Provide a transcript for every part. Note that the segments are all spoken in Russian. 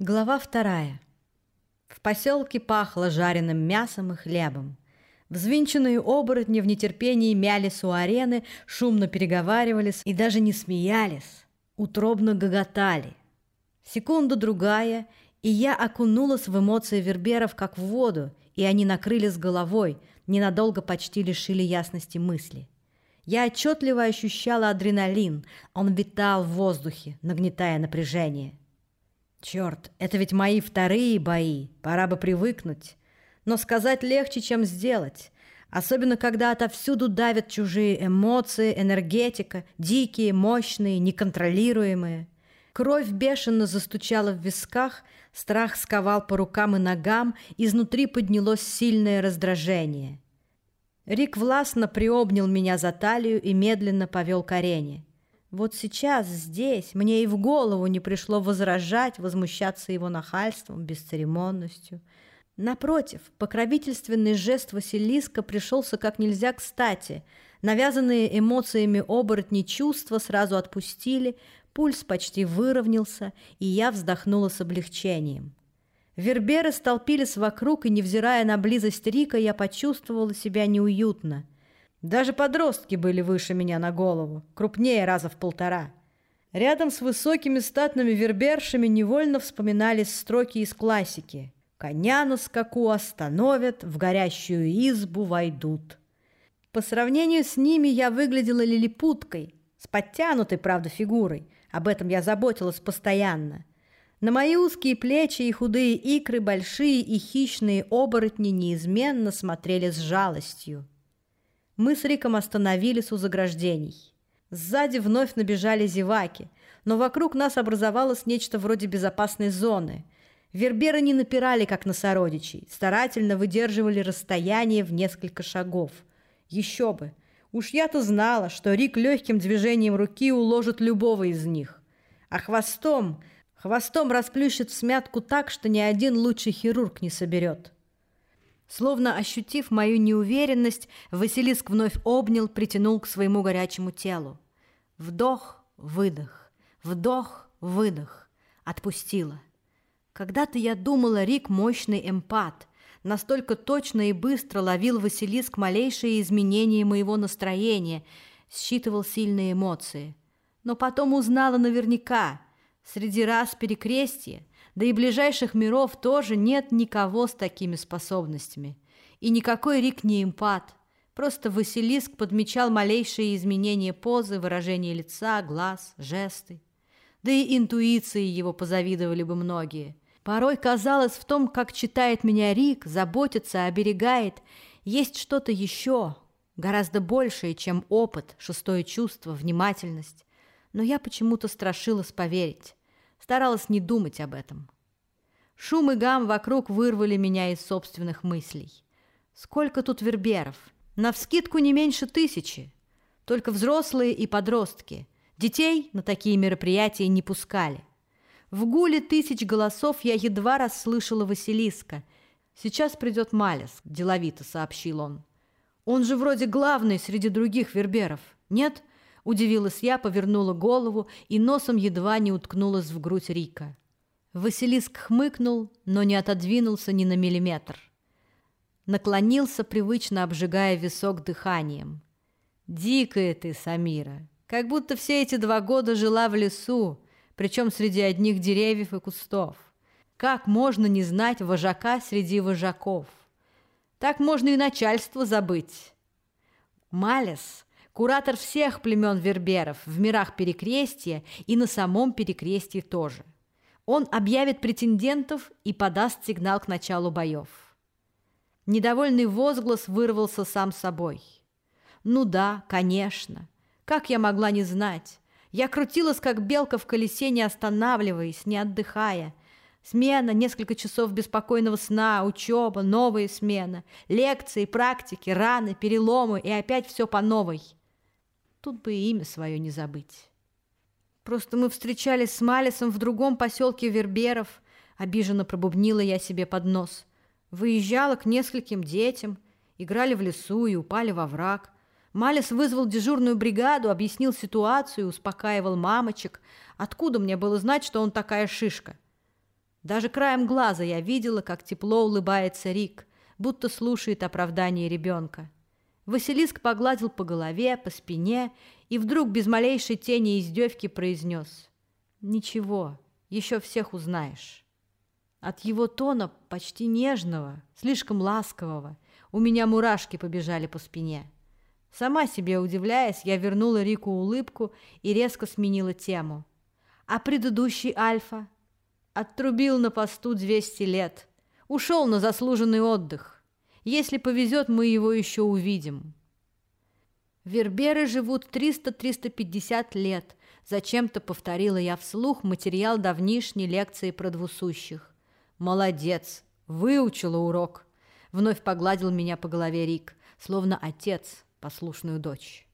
Глава вторая. В поселке пахло жареным мясом и хлебом. Взвинченные оборотни в нетерпении мялись у арены, шумно переговаривались и даже не смеялись, утробно гоготали. Секунда-другая, и я окунулась в эмоции верберов, как в воду, и они накрыли с головой, ненадолго почти лишили ясности мысли. Я отчетливо ощущала адреналин, он витал в воздухе, нагнетая напряжение – Черт, это ведь мои вторые бои, пора бы привыкнуть. Но сказать легче, чем сделать. Особенно, когда отовсюду давят чужие эмоции, энергетика, дикие, мощные, неконтролируемые. Кровь бешено застучала в висках, страх сковал по рукам и ногам, изнутри поднялось сильное раздражение. Рик властно приобнял меня за талию и медленно повел к арене. Вот сейчас, здесь, мне и в голову не пришло возражать, возмущаться его нахальством, бесцеремонностью. Напротив, покровительственный жест Василиска пришелся как нельзя кстати. Навязанные эмоциями оборотни чувства сразу отпустили, пульс почти выровнялся, и я вздохнула с облегчением. Верберы столпились вокруг, и, невзирая на близость Рика, я почувствовала себя неуютно – даже подростки были выше меня на голову, крупнее раза в полтора. Рядом с высокими статными вербершами невольно вспоминались строки из классики. «Коня на скаку остановят, в горящую избу войдут». По сравнению с ними я выглядела лилипуткой, с подтянутой, правда, фигурой. Об этом я заботилась постоянно. На мои узкие плечи и худые икры большие и хищные оборотни неизменно смотрели с жалостью. Мы с Риком остановились у заграждений. Сзади вновь набежали зеваки, но вокруг нас образовалось нечто вроде безопасной зоны. Верберы не напирали, как на сородичей, старательно выдерживали расстояние в несколько шагов. Еще бы! Уж я-то знала, что Рик легким движением руки уложит любого из них. А хвостом, хвостом расплющит смятку так, что ни один лучший хирург не соберет. Словно ощутив мою неуверенность, Василиск вновь обнял, притянул к своему горячему телу. Вдох, выдох, вдох, выдох. Отпустила. Когда-то я думала, Рик мощный эмпат. Настолько точно и быстро ловил Василиск малейшие изменения моего настроения, считывал сильные эмоции. Но потом узнала наверняка, среди раз перекрестия, да и ближайших миров тоже нет никого с такими способностями. И никакой Рик не импат. Просто Василиск подмечал малейшие изменения позы, выражения лица, глаз, жесты. Да и интуиции его позавидовали бы многие. Порой казалось в том, как читает меня Рик, заботится, оберегает, есть что-то еще, гораздо большее, чем опыт, шестое чувство, внимательность. Но я почему-то страшилась поверить. Старалась не думать об этом. Шум и гам вокруг вырвали меня из собственных мыслей. Сколько тут верберов? Навскидку не меньше тысячи. Только взрослые и подростки. Детей на такие мероприятия не пускали. В гуле тысяч голосов я едва расслышала Василиска. «Сейчас придет Малес», – деловито сообщил он. «Он же вроде главный среди других верберов, нет?» Удивилась я, повернула голову и носом едва не уткнулась в грудь Рика. Василиск хмыкнул, но не отодвинулся ни на миллиметр. Наклонился, привычно обжигая висок дыханием. «Дикая ты, Самира! Как будто все эти два года жила в лесу, причем среди одних деревьев и кустов. Как можно не знать вожака среди вожаков? Так можно и начальство забыть. Малес Куратор всех племен верберов в мирах Перекрестия и на самом Перекрестии тоже. Он объявит претендентов и подаст сигнал к началу боев. Недовольный возглас вырвался сам собой. «Ну да, конечно. Как я могла не знать? Я крутилась, как белка в колесе, не останавливаясь, не отдыхая. Смена, несколько часов беспокойного сна, учеба, новая смена, лекции, практики, раны, переломы и опять все по новой». Тут бы и имя свое не забыть. Просто мы встречались с Малисом в другом поселке Верберов, обиженно пробубнила я себе под нос. Выезжала к нескольким детям, играли в лесу и упали во враг. Малис вызвал дежурную бригаду, объяснил ситуацию, успокаивал мамочек. Откуда мне было знать, что он такая шишка? Даже краем глаза я видела, как тепло улыбается Рик, будто слушает оправдание ребенка. Василиск погладил по голове, по спине и вдруг без малейшей тени издевки произнес «Ничего, еще всех узнаешь». От его тона, почти нежного, слишком ласкового, у меня мурашки побежали по спине. Сама себе удивляясь, я вернула Рику улыбку и резко сменила тему. А предыдущий Альфа? Оттрубил на посту 200 лет. Ушел на заслуженный отдых. Если повезет, мы его еще увидим. Верберы живут 300-350 лет. Зачем-то повторила я вслух материал давнишней лекции про двусущих. Молодец, выучила урок. Вновь погладил меня по голове Рик, словно отец послушную дочь.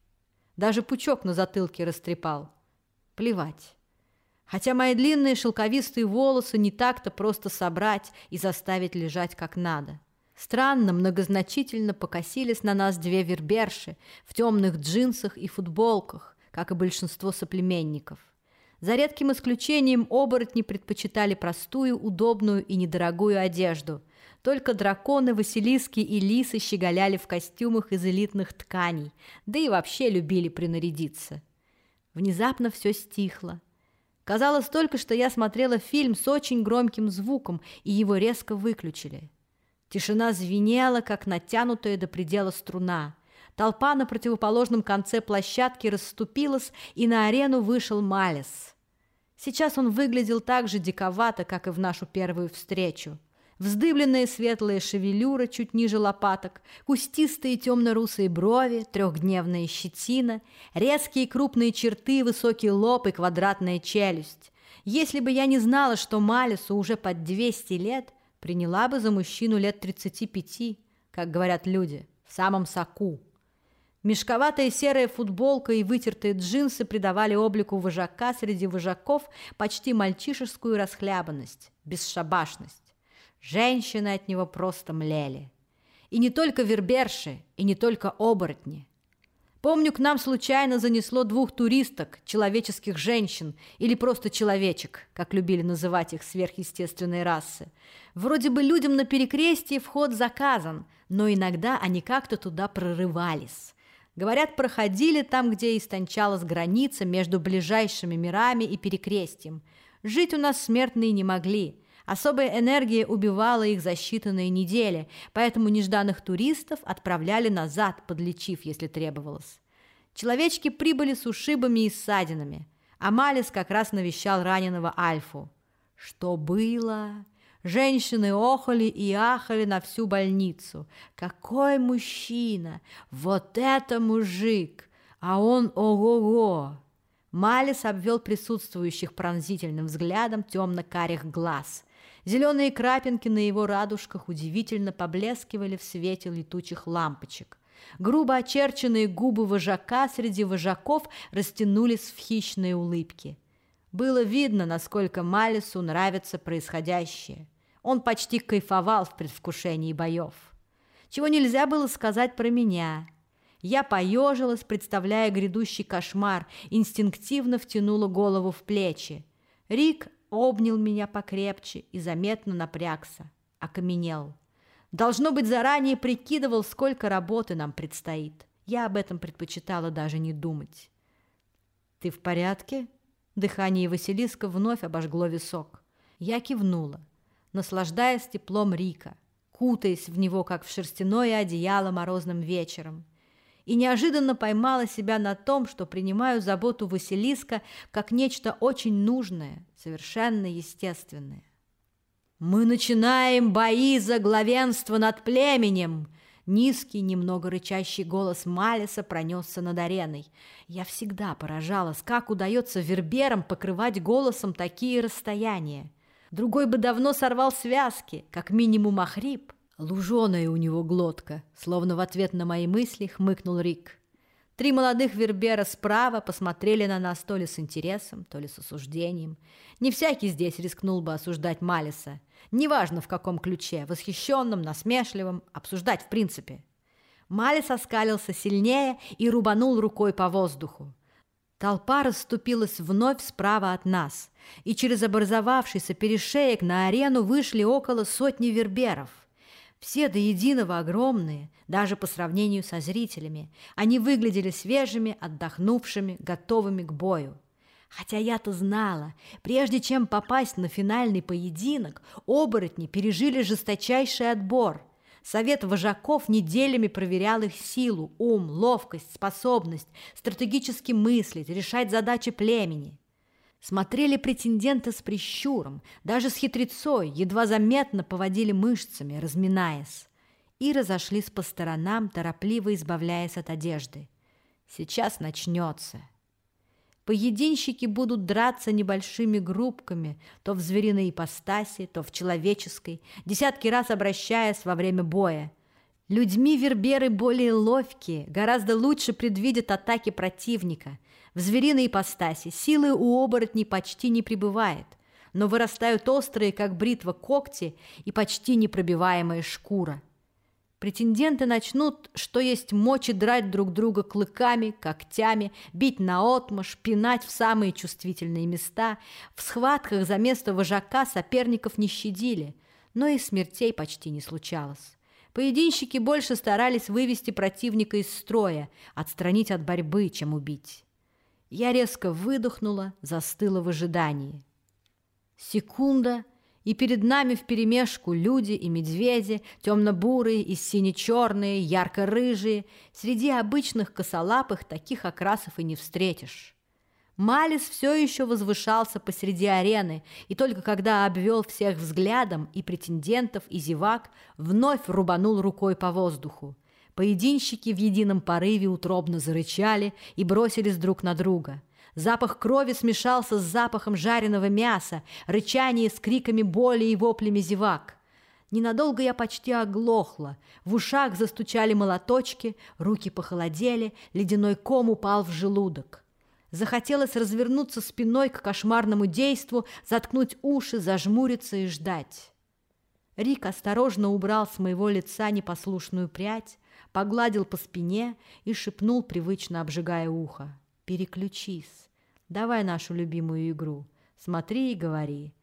Даже пучок на затылке растрепал. Плевать. Хотя мои длинные шелковистые волосы не так-то просто собрать и заставить лежать как надо. Странно, многозначительно покосились на нас две верберши в темных джинсах и футболках, как и большинство соплеменников. За редким исключением оборотни предпочитали простую, удобную и недорогую одежду. Только драконы, василиски и лисы щеголяли в костюмах из элитных тканей, да и вообще любили принарядиться. Внезапно все стихло. Казалось только, что я смотрела фильм с очень громким звуком, и его резко выключили. Тишина звенела, как натянутая до предела струна. Толпа на противоположном конце площадки расступилась, и на арену вышел Малес. Сейчас он выглядел так же диковато, как и в нашу первую встречу. Вздыбленная светлая шевелюра чуть ниже лопаток, кустистые темно-русые брови, трехдневная щетина, резкие крупные черты, высокий лоб и квадратная челюсть. Если бы я не знала, что Малису уже под 200 лет, приняла бы за мужчину лет 35, как говорят люди, в самом соку. Мешковатая серая футболка и вытертые джинсы придавали облику вожака среди вожаков почти мальчишескую расхлябанность, бесшабашность. Женщины от него просто млели. И не только верберши, и не только оборотни. Помню, к нам случайно занесло двух туристок, человеческих женщин, или просто человечек, как любили называть их сверхъестественные расы. Вроде бы людям на перекрестии вход заказан, но иногда они как-то туда прорывались. Говорят, проходили там, где истончалась граница между ближайшими мирами и перекрестием. Жить у нас смертные не могли – Особая энергия убивала их за считанные недели, поэтому нежданных туристов отправляли назад, подлечив, если требовалось. Человечки прибыли с ушибами и ссадинами, а Малис как раз навещал раненого Альфу. Что было? Женщины охали и ахали на всю больницу. Какой мужчина! Вот это мужик! А он ого-го! Малис обвел присутствующих пронзительным взглядом темно-карих глаз. Зеленые крапинки на его радужках удивительно поблескивали в свете летучих лампочек. Грубо очерченные губы вожака среди вожаков растянулись в хищные улыбки. Было видно, насколько Малису нравится происходящее. Он почти кайфовал в предвкушении боев. Чего нельзя было сказать про меня. Я поежилась, представляя грядущий кошмар, инстинктивно втянула голову в плечи. Рик обнял меня покрепче и заметно напрягся, окаменел. Должно быть, заранее прикидывал, сколько работы нам предстоит. Я об этом предпочитала даже не думать. «Ты в порядке?» Дыхание Василиска вновь обожгло висок. Я кивнула, наслаждаясь теплом Рика, кутаясь в него, как в шерстяное одеяло морозным вечером и неожиданно поймала себя на том, что принимаю заботу Василиска как нечто очень нужное, совершенно естественное. «Мы начинаем бои за главенство над племенем!» Низкий, немного рычащий голос Малиса пронесся над ареной. Я всегда поражалась, как удается верберам покрывать голосом такие расстояния. Другой бы давно сорвал связки, как минимум охрип. Луженая у него глотка, словно в ответ на мои мысли хмыкнул Рик. Три молодых вербера справа посмотрели на нас то ли с интересом, то ли с осуждением. Не всякий здесь рискнул бы осуждать Малиса. Неважно в каком ключе, восхищенном, насмешливом, обсуждать в принципе. Малис оскалился сильнее и рубанул рукой по воздуху. Толпа расступилась вновь справа от нас, и через образовавшийся перешеек на арену вышли около сотни верберов. Все до единого огромные, даже по сравнению со зрителями. Они выглядели свежими, отдохнувшими, готовыми к бою. Хотя я-то знала, прежде чем попасть на финальный поединок, оборотни пережили жесточайший отбор – Совет вожаков неделями проверял их силу, ум, ловкость, способность стратегически мыслить, решать задачи племени. Смотрели претенденты с прищуром, даже с хитрецой, едва заметно поводили мышцами, разминаясь. И разошлись по сторонам, торопливо избавляясь от одежды. Сейчас начнется. Поединщики будут драться небольшими группками, то в звериной ипостаси, то в человеческой, десятки раз обращаясь во время боя. Людьми верберы более ловкие, гораздо лучше предвидят атаки противника. В звериной ипостаси силы у оборотней почти не прибывает, но вырастают острые, как бритва, когти и почти непробиваемая шкура. Претенденты начнут, что есть мочи, драть друг друга клыками, когтями, бить наотмашь, пинать в самые чувствительные места. В схватках за место вожака соперников не щадили, но и смертей почти не случалось. Поединщики больше старались вывести противника из строя, отстранить от борьбы, чем убить. Я резко выдохнула, застыла в ожидании. Секунда, и перед нами вперемешку люди и медведи, темно-бурые и сине-черные, ярко-рыжие. Среди обычных косолапых таких окрасов и не встретишь. Малис все еще возвышался посреди арены, и только когда обвел всех взглядом и претендентов, и зевак, вновь рубанул рукой по воздуху. Поединщики в едином порыве утробно зарычали и бросились друг на друга – Запах крови смешался с запахом жареного мяса, рычание с криками боли и воплями зевак. Ненадолго я почти оглохла. В ушах застучали молоточки, руки похолодели, ледяной ком упал в желудок. Захотелось развернуться спиной к кошмарному действу, заткнуть уши, зажмуриться и ждать. Рик осторожно убрал с моего лица непослушную прядь, погладил по спине и шепнул, привычно обжигая ухо. Переключись. Давай нашу любимую игру. Смотри и говори.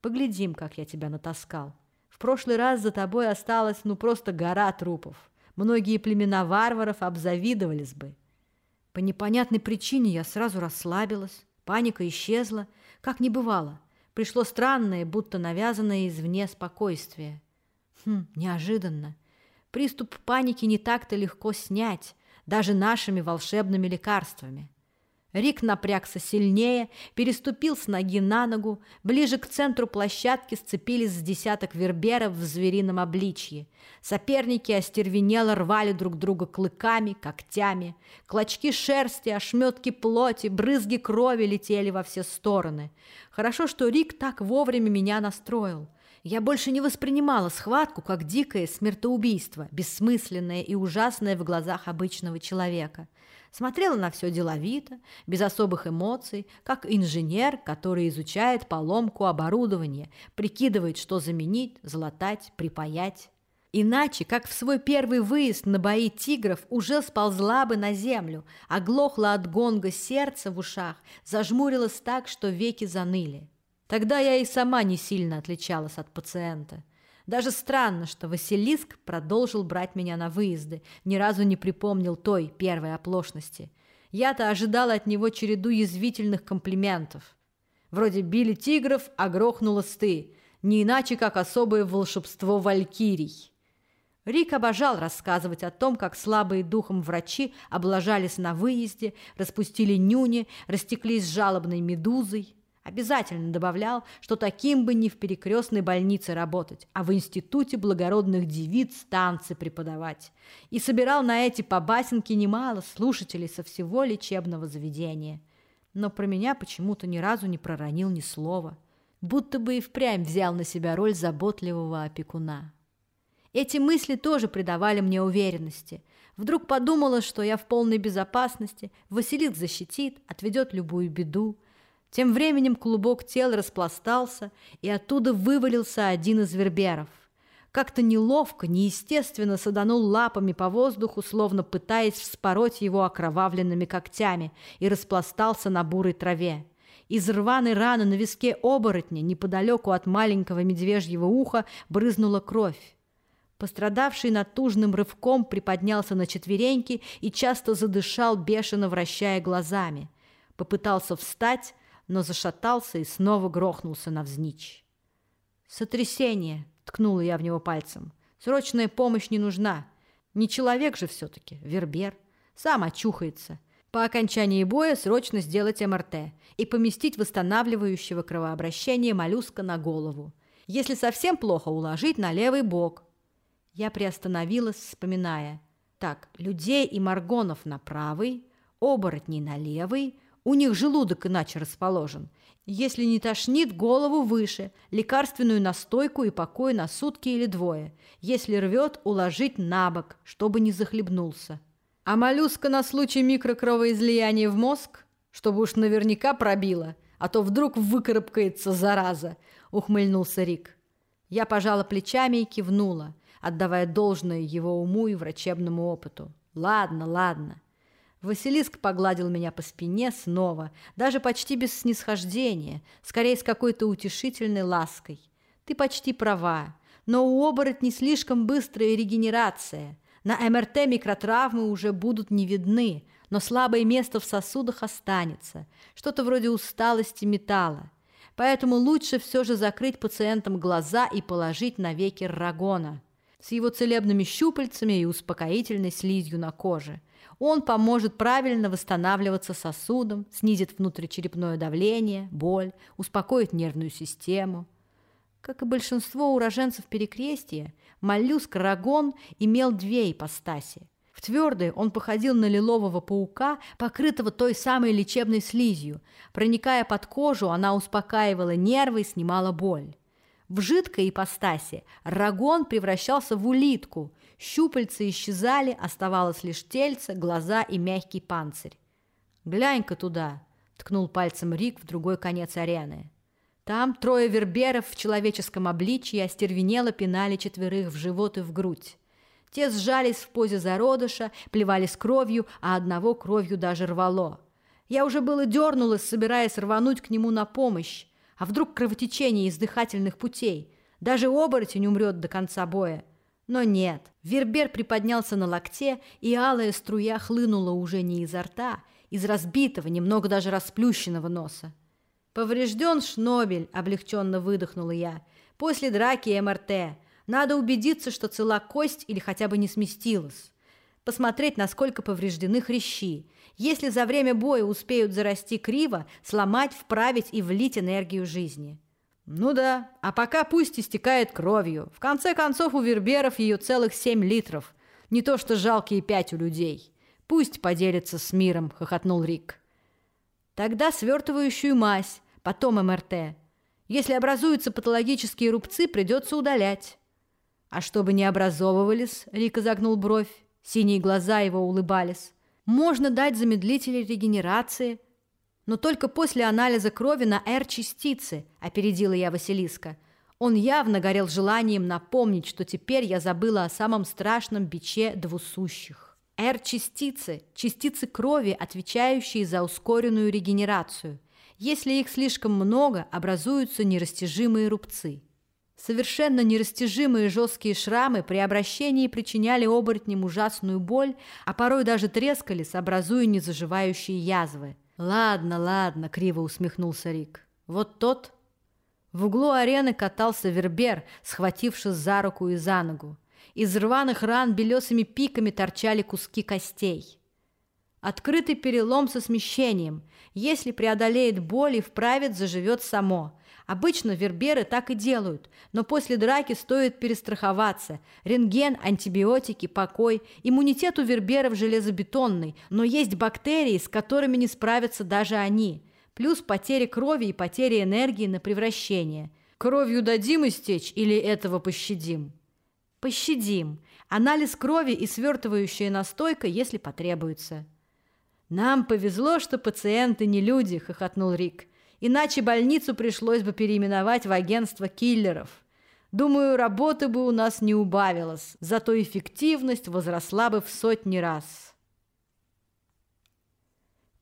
Поглядим, как я тебя натаскал. В прошлый раз за тобой осталась ну просто гора трупов. Многие племена варваров обзавидовались бы. По непонятной причине я сразу расслабилась. Паника исчезла, как не бывало. Пришло странное, будто навязанное извне спокойствие. Хм, неожиданно. Приступ паники не так-то легко снять, даже нашими волшебными лекарствами. Рик напрягся сильнее, переступил с ноги на ногу. Ближе к центру площадки сцепились с десяток верберов в зверином обличье. Соперники остервенело рвали друг друга клыками, когтями. Клочки шерсти, ошметки плоти, брызги крови летели во все стороны. Хорошо, что Рик так вовремя меня настроил. Я больше не воспринимала схватку как дикое смертоубийство, бессмысленное и ужасное в глазах обычного человека. Смотрела на все деловито, без особых эмоций, как инженер, который изучает поломку оборудования, прикидывает, что заменить, залатать, припаять. Иначе, как в свой первый выезд на бои тигров, уже сползла бы на землю, оглохла от гонга сердце в ушах, зажмурилась так, что веки заныли. Тогда я и сама не сильно отличалась от пациента. Даже странно, что Василиск продолжил брать меня на выезды, ни разу не припомнил той первой оплошности. Я-то ожидала от него череду язвительных комплиментов. Вроде били тигров, а грохнула сты, не иначе, как особое волшебство валькирий. Рик обожал рассказывать о том, как слабые духом врачи облажались на выезде, распустили нюни, растеклись жалобной медузой. Обязательно добавлял, что таким бы не в перекрестной больнице работать, а в институте благородных девиц танцы преподавать. И собирал на эти побасенки немало слушателей со всего лечебного заведения. Но про меня почему-то ни разу не проронил ни слова. Будто бы и впрямь взял на себя роль заботливого опекуна. Эти мысли тоже придавали мне уверенности. Вдруг подумала, что я в полной безопасности, Василик защитит, отведет любую беду, тем временем клубок тел распластался, и оттуда вывалился один из верберов. как-то неловко, неестественно саданул лапами по воздуху, словно пытаясь вспороть его окровавленными когтями, и распластался на бурой траве. Из рваной раны на виске оборотня, неподалеку от маленького медвежьего уха, брызнула кровь. Пострадавший натужным рывком приподнялся на четвереньки и часто задышал, бешено вращая глазами. Попытался встать, но зашатался и снова грохнулся навзничь. «Сотрясение!» — ткнула я в него пальцем. «Срочная помощь не нужна. Не человек же все-таки, вербер. Сам очухается. По окончании боя срочно сделать МРТ и поместить восстанавливающего кровообращение моллюска на голову. Если совсем плохо, уложить на левый бок». Я приостановилась, вспоминая. Так, людей и маргонов на правый, оборотней на левый, у них желудок иначе расположен. Если не тошнит, голову выше, лекарственную настойку и покой на сутки или двое. Если рвет, уложить на бок, чтобы не захлебнулся. А моллюска на случай микрокровоизлияния в мозг, чтобы уж наверняка пробила, а то вдруг выкарабкается зараза, ухмыльнулся Рик. Я пожала плечами и кивнула, отдавая должное его уму и врачебному опыту. Ладно, ладно. Василиск погладил меня по спине снова, даже почти без снисхождения, скорее с какой-то утешительной лаской. Ты почти права, но у оборотней слишком быстрая регенерация. На МРТ микротравмы уже будут не видны, но слабое место в сосудах останется, что-то вроде усталости металла. Поэтому лучше все же закрыть пациентам глаза и положить на веки рагона с его целебными щупальцами и успокоительной слизью на коже – он поможет правильно восстанавливаться сосудам, снизит внутричерепное давление, боль, успокоит нервную систему. Как и большинство уроженцев Перекрестия, моллюск Рагон имел две ипостаси. В твердой он походил на лилового паука, покрытого той самой лечебной слизью. Проникая под кожу, она успокаивала нервы и снимала боль. В жидкой ипостаси Рагон превращался в улитку, Щупальца исчезали, оставалось лишь тельце, глаза и мягкий панцирь. «Глянь-ка туда!» — ткнул пальцем Рик в другой конец арены. Там трое верберов в человеческом обличье остервенело пинали четверых в живот и в грудь. Те сжались в позе зародыша, плевались кровью, а одного кровью даже рвало. Я уже было дернулась, собираясь рвануть к нему на помощь. А вдруг кровотечение из дыхательных путей? Даже оборотень умрет до конца боя. Но нет, Вербер приподнялся на локте, и алая струя хлынула уже не изо рта, из разбитого, немного даже расплющенного носа. «Поврежден шнобель», — облегченно выдохнула я. «После драки МРТ. Надо убедиться, что цела кость или хотя бы не сместилась. Посмотреть, насколько повреждены хрящи. Если за время боя успеют зарасти криво, сломать, вправить и влить энергию жизни». Ну да, а пока пусть истекает кровью. В конце концов, у верберов ее целых семь литров. Не то что жалкие пять у людей. Пусть поделится с миром, хохотнул Рик. Тогда свертывающую мазь, потом МРТ. Если образуются патологические рубцы, придется удалять. А чтобы не образовывались, Рик изогнул бровь, синие глаза его улыбались. Можно дать замедлители регенерации – но только после анализа крови на R-частицы, опередила я Василиска. Он явно горел желанием напомнить, что теперь я забыла о самом страшном биче двусущих. R-частицы – частицы крови, отвечающие за ускоренную регенерацию. Если их слишком много, образуются нерастяжимые рубцы. Совершенно нерастяжимые жесткие шрамы при обращении причиняли оборотням ужасную боль, а порой даже трескались, образуя незаживающие язвы. «Ладно, ладно», — криво усмехнулся Рик. «Вот тот...» В углу арены катался Вербер, схватившись за руку и за ногу. Из рваных ран белесыми пиками торчали куски костей. Открытый перелом со смещением. Если преодолеет боль и вправит, заживет само. Обычно верберы так и делают, но после драки стоит перестраховаться. Рентген, антибиотики, покой. Иммунитет у верберов железобетонный, но есть бактерии, с которыми не справятся даже они. Плюс потери крови и потери энергии на превращение. Кровью дадим истечь или этого пощадим? Пощадим. Анализ крови и свертывающая настойка, если потребуется. «Нам повезло, что пациенты не люди», — хохотнул Рик. Иначе больницу пришлось бы переименовать в агентство киллеров. Думаю, работы бы у нас не убавилось, зато эффективность возросла бы в сотни раз.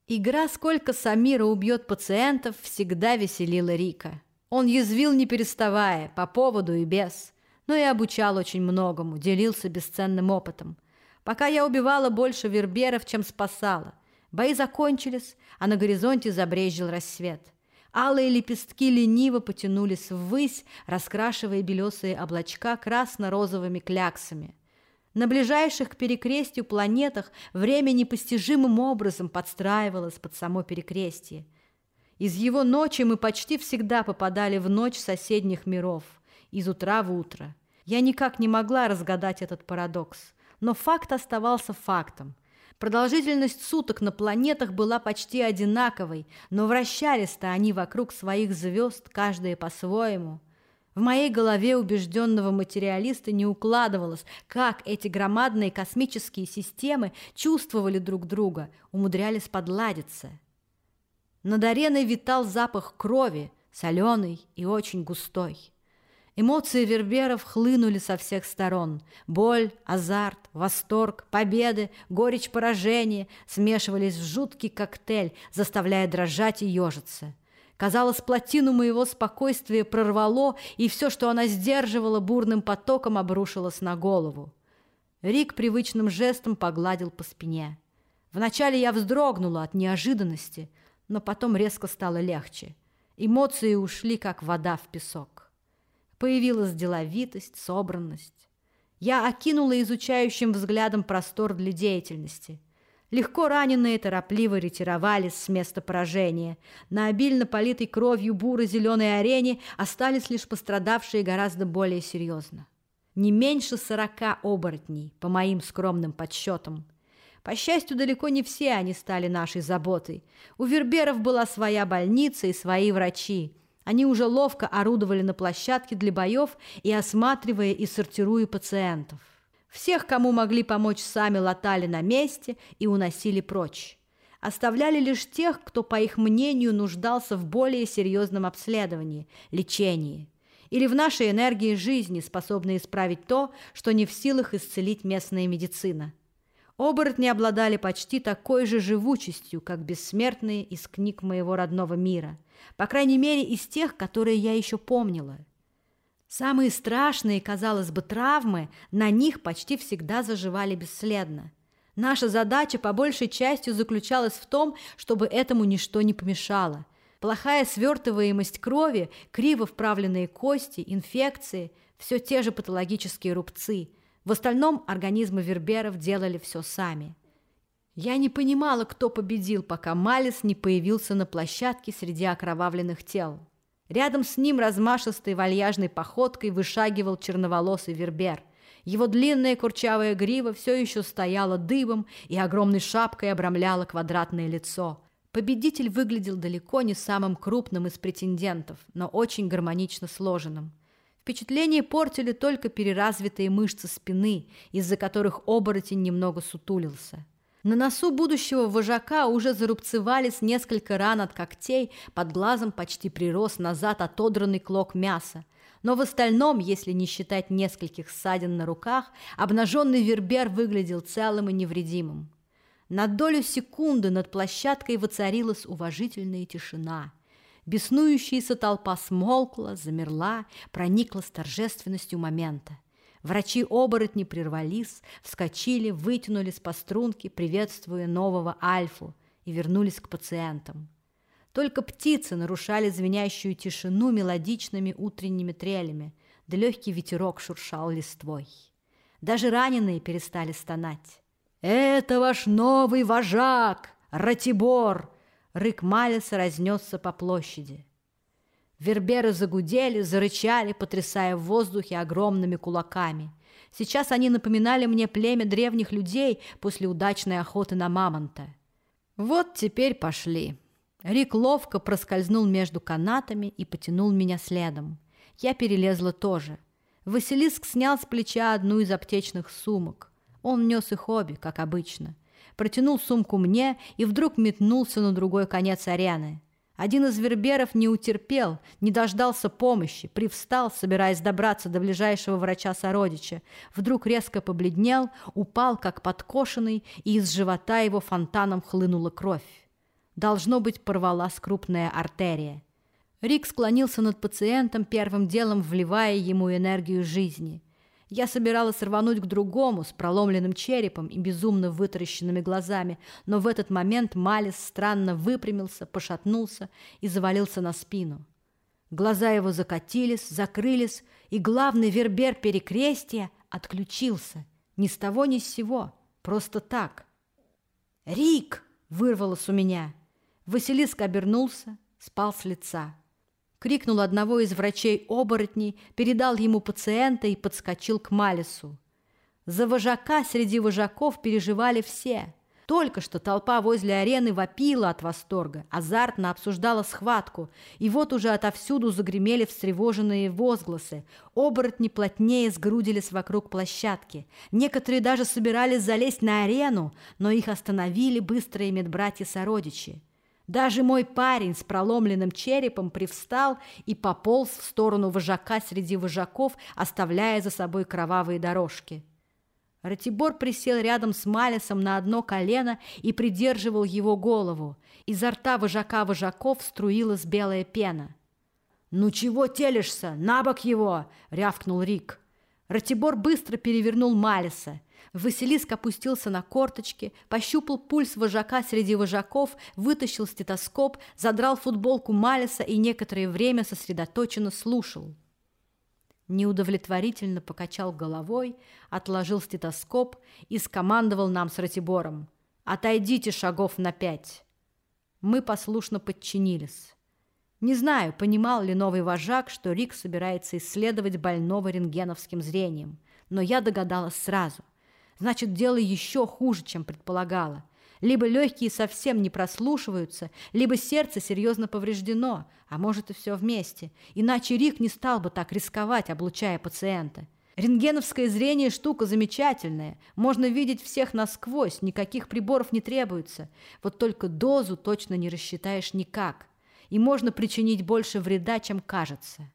Игра «Сколько Самира убьет пациентов» всегда веселила Рика. Он язвил не переставая, по поводу и без, но и обучал очень многому, делился бесценным опытом. Пока я убивала больше верберов, чем спасала. Бои закончились, а на горизонте забрезжил рассвет – Алые лепестки лениво потянулись ввысь, раскрашивая белесые облачка красно-розовыми кляксами. На ближайших к перекрестию планетах время непостижимым образом подстраивалось под само перекрестие. Из его ночи мы почти всегда попадали в ночь соседних миров, из утра в утро. Я никак не могла разгадать этот парадокс, но факт оставался фактом. Продолжительность суток на планетах была почти одинаковой, но вращались-то они вокруг своих звезд, каждая по-своему. В моей голове убежденного материалиста не укладывалось, как эти громадные космические системы чувствовали друг друга, умудрялись подладиться. Над ареной витал запах крови, соленый и очень густой. Эмоции верберов хлынули со всех сторон. Боль, азарт, восторг, победы, горечь поражения смешивались в жуткий коктейль, заставляя дрожать и ежиться. Казалось, плотину моего спокойствия прорвало, и все, что она сдерживала, бурным потоком обрушилось на голову. Рик привычным жестом погладил по спине. Вначале я вздрогнула от неожиданности, но потом резко стало легче. Эмоции ушли, как вода в песок. Появилась деловитость, собранность. Я окинула изучающим взглядом простор для деятельности. Легко раненые торопливо ретировались с места поражения. На обильно политой кровью буро-зеленой арене остались лишь пострадавшие гораздо более серьезно. Не меньше сорока оборотней, по моим скромным подсчетам. По счастью, далеко не все они стали нашей заботой. У Верберов была своя больница и свои врачи. Они уже ловко орудовали на площадке для боев и осматривая и сортируя пациентов. Всех, кому могли помочь сами, латали на месте и уносили прочь. Оставляли лишь тех, кто, по их мнению, нуждался в более серьезном обследовании, лечении или в нашей энергии жизни, способной исправить то, что не в силах исцелить местная медицина. Оборотни обладали почти такой же живучестью, как бессмертные из книг моего родного мира, по крайней мере, из тех, которые я еще помнила. Самые страшные, казалось бы, травмы на них почти всегда заживали бесследно. Наша задача по большей части заключалась в том, чтобы этому ничто не помешало. Плохая свертываемость крови, криво вправленные кости, инфекции, все те же патологические рубцы – в остальном организмы верберов делали все сами. Я не понимала, кто победил, пока Малис не появился на площадке среди окровавленных тел. Рядом с ним размашистой вальяжной походкой вышагивал черноволосый вербер. Его длинная курчавая грива все еще стояла дыбом и огромной шапкой обрамляла квадратное лицо. Победитель выглядел далеко не самым крупным из претендентов, но очень гармонично сложенным. Впечатление портили только переразвитые мышцы спины, из-за которых оборотень немного сутулился. На носу будущего вожака уже зарубцевались несколько ран от когтей, под глазом почти прирос назад отодранный клок мяса. Но в остальном, если не считать нескольких ссадин на руках, обнаженный вербер выглядел целым и невредимым. На долю секунды над площадкой воцарилась уважительная тишина – Беснующаяся толпа смолкла, замерла, проникла с торжественностью момента. Врачи-оборотни прервались, вскочили, вытянулись по струнке, приветствуя нового Альфу, и вернулись к пациентам. Только птицы нарушали звенящую тишину мелодичными утренними трелями, да легкий ветерок шуршал листвой. Даже раненые перестали стонать. «Это ваш новый вожак, Ратибор!» Рык Малиса разнесся по площади. Верберы загудели, зарычали, потрясая в воздухе огромными кулаками. Сейчас они напоминали мне племя древних людей после удачной охоты на мамонта. Вот теперь пошли. Рик ловко проскользнул между канатами и потянул меня следом. Я перелезла тоже. Василиск снял с плеча одну из аптечных сумок. Он нес их обе, как обычно – протянул сумку мне и вдруг метнулся на другой конец арены. Один из верберов не утерпел, не дождался помощи, привстал, собираясь добраться до ближайшего врача-сородича. Вдруг резко побледнел, упал, как подкошенный, и из живота его фонтаном хлынула кровь. Должно быть, порвалась крупная артерия. Рик склонился над пациентом, первым делом вливая ему энергию жизни – я собиралась рвануть к другому с проломленным черепом и безумно вытаращенными глазами, но в этот момент Малис странно выпрямился, пошатнулся и завалился на спину. Глаза его закатились, закрылись, и главный вербер перекрестия отключился. Ни с того, ни с сего. Просто так. «Рик!» — вырвалось у меня. Василиск обернулся, спал с лица крикнул одного из врачей-оборотней, передал ему пациента и подскочил к Малису. За вожака среди вожаков переживали все. Только что толпа возле арены вопила от восторга, азартно обсуждала схватку, и вот уже отовсюду загремели встревоженные возгласы. Оборотни плотнее сгрудились вокруг площадки. Некоторые даже собирались залезть на арену, но их остановили быстрые медбратья-сородичи. Даже мой парень с проломленным черепом привстал и пополз в сторону вожака среди вожаков, оставляя за собой кровавые дорожки. Ратибор присел рядом с Малисом на одно колено и придерживал его голову. Изо рта вожака вожаков струилась белая пена. «Ну чего телишься? На бок его!» — рявкнул Рик. Ратибор быстро перевернул Малиса. Василиск опустился на корточки, пощупал пульс вожака среди вожаков, вытащил стетоскоп, задрал футболку Малиса и некоторое время сосредоточенно слушал. Неудовлетворительно покачал головой, отложил стетоскоп и скомандовал нам с Ратибором. «Отойдите шагов на пять!» Мы послушно подчинились. Не знаю, понимал ли новый вожак, что Рик собирается исследовать больного рентгеновским зрением, но я догадалась сразу. Значит, дело еще хуже, чем предполагала. Либо легкие совсем не прослушиваются, либо сердце серьезно повреждено, а может и все вместе. Иначе Рик не стал бы так рисковать, облучая пациента. Рентгеновское зрение – штука замечательная. Можно видеть всех насквозь, никаких приборов не требуется. Вот только дозу точно не рассчитаешь никак. И можно причинить больше вреда, чем кажется.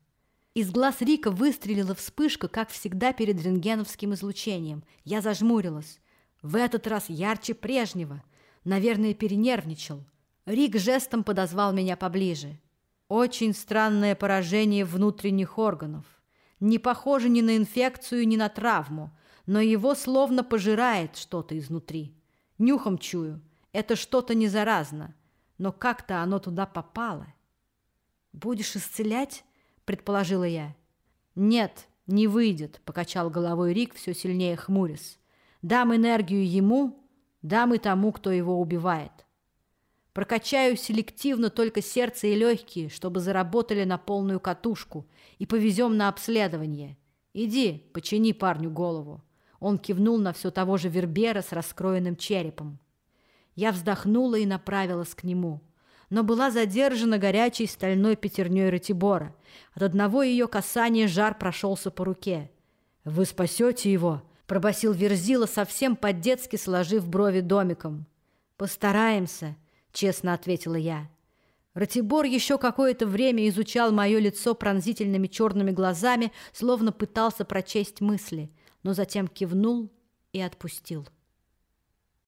Из глаз Рика выстрелила вспышка, как всегда перед рентгеновским излучением. Я зажмурилась. В этот раз ярче прежнего. Наверное, перенервничал. Рик жестом подозвал меня поближе. Очень странное поражение внутренних органов. Не похоже ни на инфекцию, ни на травму, но его словно пожирает что-то изнутри. Нюхом чую. Это что-то не заразно, но как-то оно туда попало. «Будешь исцелять?» Предположила я. Нет, не выйдет, покачал головой Рик, все сильнее хмурясь. Дам энергию ему, дам и тому, кто его убивает. Прокачаю селективно только сердце и легкие, чтобы заработали на полную катушку, и повезем на обследование. Иди, почини парню голову. Он кивнул на все того же Вербера с раскроенным черепом. Я вздохнула и направилась к нему но была задержана горячей стальной пятерней Ратибора. От одного ее касания жар прошелся по руке. «Вы спасете его?» – пробасил Верзила, совсем по-детски сложив брови домиком. «Постараемся», – честно ответила я. Ратибор еще какое-то время изучал мое лицо пронзительными черными глазами, словно пытался прочесть мысли, но затем кивнул и отпустил.